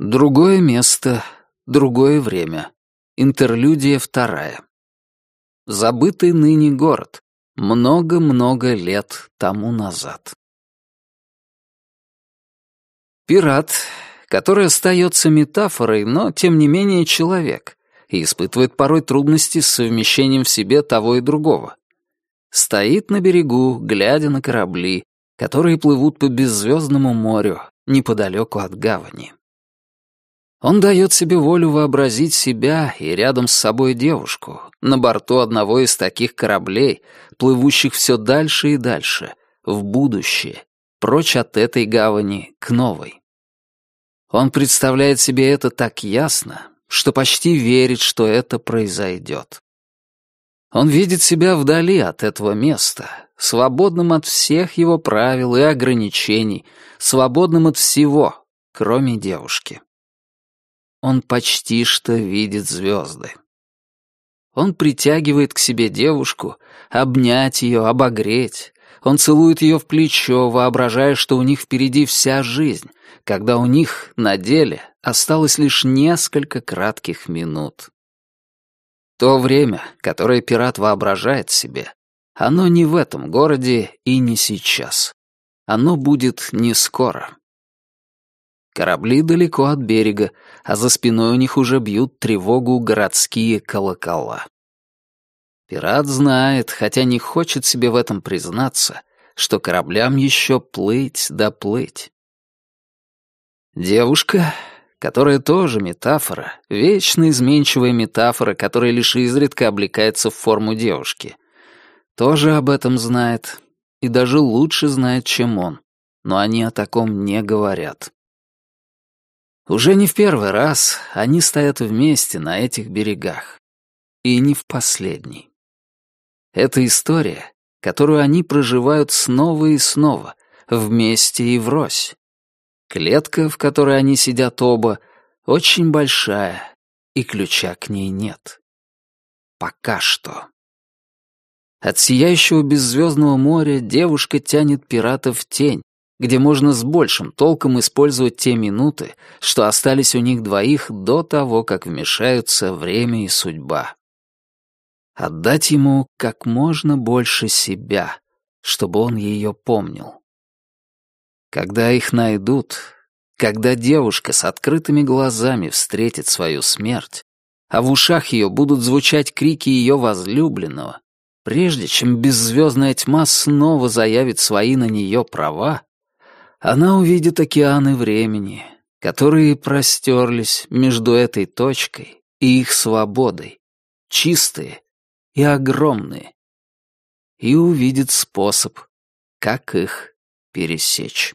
Другое место, другое время. Интерлюдия вторая. Забытый ныне город. Много-много лет тому назад. Пират, который остается метафорой, но, тем не менее, человек, и испытывает порой трудности с совмещением в себе того и другого. Стоит на берегу, глядя на корабли, которые плывут по беззвездному морю, неподалеку от гавани. Он дает себе волю вообразить себя и рядом с собой девушку, на борту одного из таких кораблей, плывущих все дальше и дальше, в будущее, прочь от этой гавани к новой. Он представляет себе это так ясно, что почти верит, что это произойдет. Он видит себя вдали от этого места, свободным от всех его правил и ограничений, свободным от всего, кроме девушки. Он почти что видит звезды. Он притягивает к себе девушку, обнять ее, обогреть. Он целует ее в плечо, воображая, что у них впереди вся жизнь, когда у них на деле осталось лишь несколько кратких минут. То время, которое пират воображает себе, оно не в этом городе и не сейчас. Оно будет не скоро. Корабли далеко от берега, а за спиной у них уже бьют тревогу городские колокола. Пират знает, хотя не хочет себе в этом признаться, что кораблям еще плыть да плыть. Девушка, которая тоже метафора, вечно изменчивая метафора, которая лишь изредка облекается в форму девушки, тоже об этом знает, и даже лучше знает, чем он, но они о таком не говорят. Уже не в первый раз они стоят вместе на этих берегах. И не в последний. Это история, которую они проживают снова и снова, вместе и врозь. Клетка, в которой они сидят оба, очень большая, и ключа к ней нет. Пока что. От сияющего беззвездного моря девушка тянет пиратов в тень, где можно с большим толком использовать те минуты, что остались у них двоих до того, как вмешаются время и судьба. Отдать ему как можно больше себя, чтобы он ее помнил. Когда их найдут, когда девушка с открытыми глазами встретит свою смерть, а в ушах ее будут звучать крики ее возлюбленного, прежде чем беззвездная тьма снова заявит свои на нее права, она увидит океаны времени, которые простерлись между этой точкой и их свободой, чистые и огромные, и увидит способ, как их пересечь.